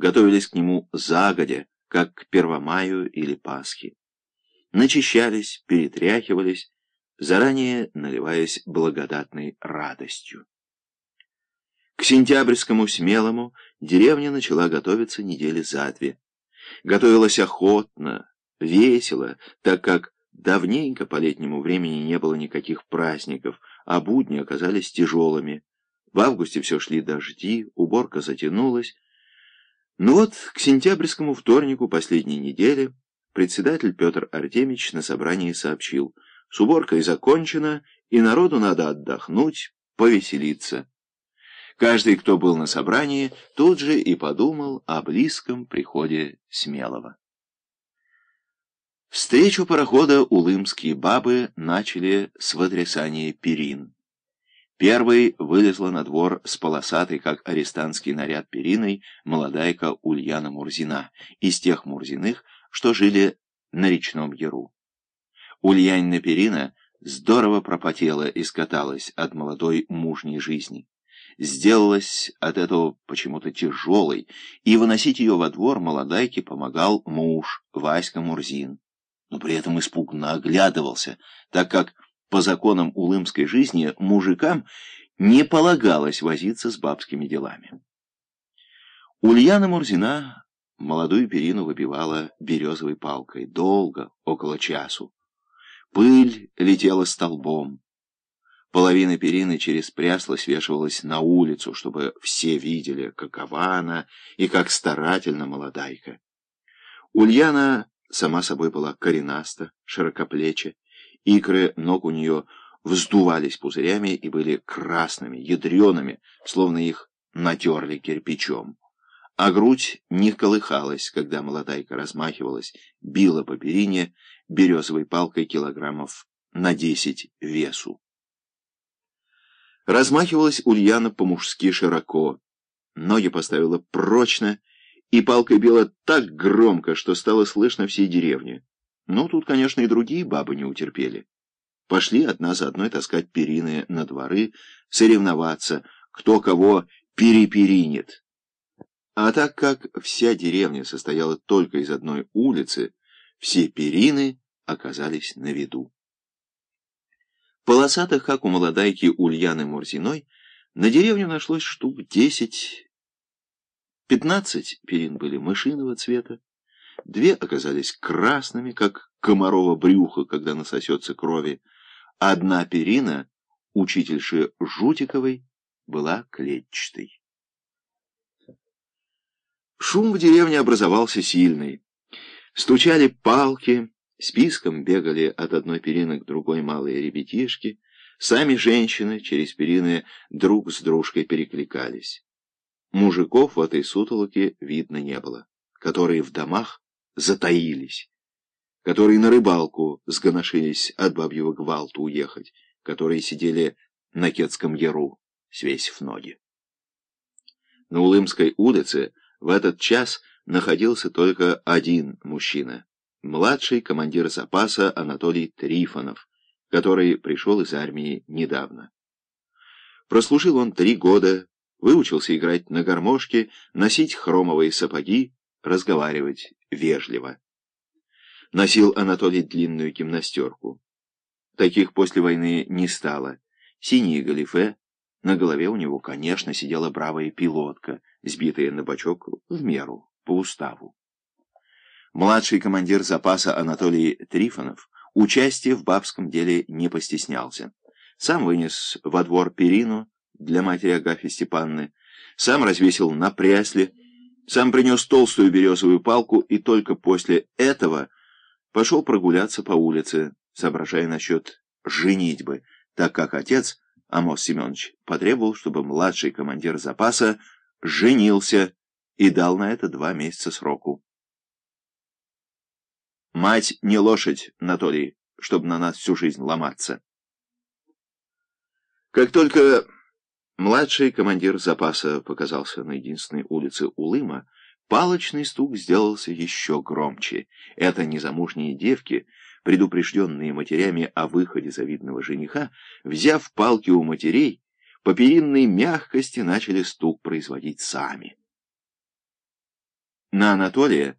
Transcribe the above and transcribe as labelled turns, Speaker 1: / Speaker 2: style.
Speaker 1: готовились к нему загодя, как к Первомаю или Пасхе. Начищались, перетряхивались, заранее наливаясь благодатной радостью. К сентябрьскому смелому деревня начала готовиться недели за две. Готовилась охотно, весело, так как давненько по летнему времени не было никаких праздников, а будни оказались тяжелыми. В августе все шли дожди, уборка затянулась. Но вот к сентябрьскому вторнику последней недели председатель Петр Артемич на собрании сообщил, с уборкой закончено, и народу надо отдохнуть, повеселиться. Каждый, кто был на собрании, тут же и подумал о близком приходе Смелого. Встречу парохода улымские бабы начали с вытрясания перин. Первой вылезла на двор с полосатой, как арестантский наряд периной, молодайка Ульяна Мурзина, из тех Мурзиных, что жили на речном Яру. Ульянина перина здорово пропотела и скаталась от молодой мужней жизни. Сделалась от этого почему-то тяжелой, и выносить ее во двор молодайке помогал муж Васька Мурзин. Но при этом испуганно оглядывался, так как по законам улымской жизни мужикам не полагалось возиться с бабскими делами. Ульяна Мурзина молодую перину выбивала березовой палкой долго, около часу. Пыль летела столбом. Половина перины через прясло свешивалась на улицу, чтобы все видели, какова она и как старательно молодайка. Ульяна сама собой была коренаста, широкоплеча, Икры ног у нее вздувались пузырями и были красными, ядреными, словно их натерли кирпичом. А грудь не колыхалась, когда молодайка размахивалась, била по перине березовой палкой килограммов на десять весу. Размахивалась Ульяна по-мужски широко, ноги поставила прочно, и палкой била так громко, что стало слышно всей деревне. Ну, тут, конечно, и другие бабы не утерпели. Пошли одна за одной таскать перины на дворы, соревноваться, кто кого переперинет. А так как вся деревня состояла только из одной улицы, все перины оказались на виду. Полосатых, как у молодайки Ульяны Мурзиной, на деревню нашлось штук десять. Пятнадцать перин были мышиного цвета, Две оказались красными, как комарово брюхо, когда насосется крови. Одна перина, учительши Жутиковой, была клетчатой. Шум в деревне образовался сильный. Стучали палки, списком бегали от одной перины к другой малые ребятишки, сами женщины через перины друг с дружкой перекликались. Мужиков в этой сутолоке видно не было, которые в домах затаились, которые на рыбалку сгоношились от бабьего гвалту уехать, которые сидели на Кетском яру, свесив ноги. На Улымской улице в этот час находился только один мужчина, младший командир запаса Анатолий Трифонов, который пришел из армии недавно. Прослужил он три года, выучился играть на гармошке, носить хромовые сапоги, разговаривать вежливо. Носил Анатолий длинную гимнастерку. Таких после войны не стало. Синие галифе, на голове у него, конечно, сидела бравая пилотка, сбитая на бочок в меру, по уставу. Младший командир запаса Анатолий Трифонов участие в бабском деле не постеснялся. Сам вынес во двор перину для матери Агафьи Степанны, сам развесил на прясле, сам принес толстую березовую палку и только после этого пошел прогуляться по улице, соображая насчет женитьбы, так как отец, Амос Семенович, потребовал, чтобы младший командир запаса женился и дал на это два месяца сроку. Мать не лошадь, Анатолий, чтобы на нас всю жизнь ломаться. Как только Младший командир запаса показался на единственной улице Улыма. Палочный стук сделался еще громче. Это незамужние девки, предупрежденные матерями о выходе завидного жениха, взяв палки у матерей, по перинной мягкости начали стук производить сами. На Анатолия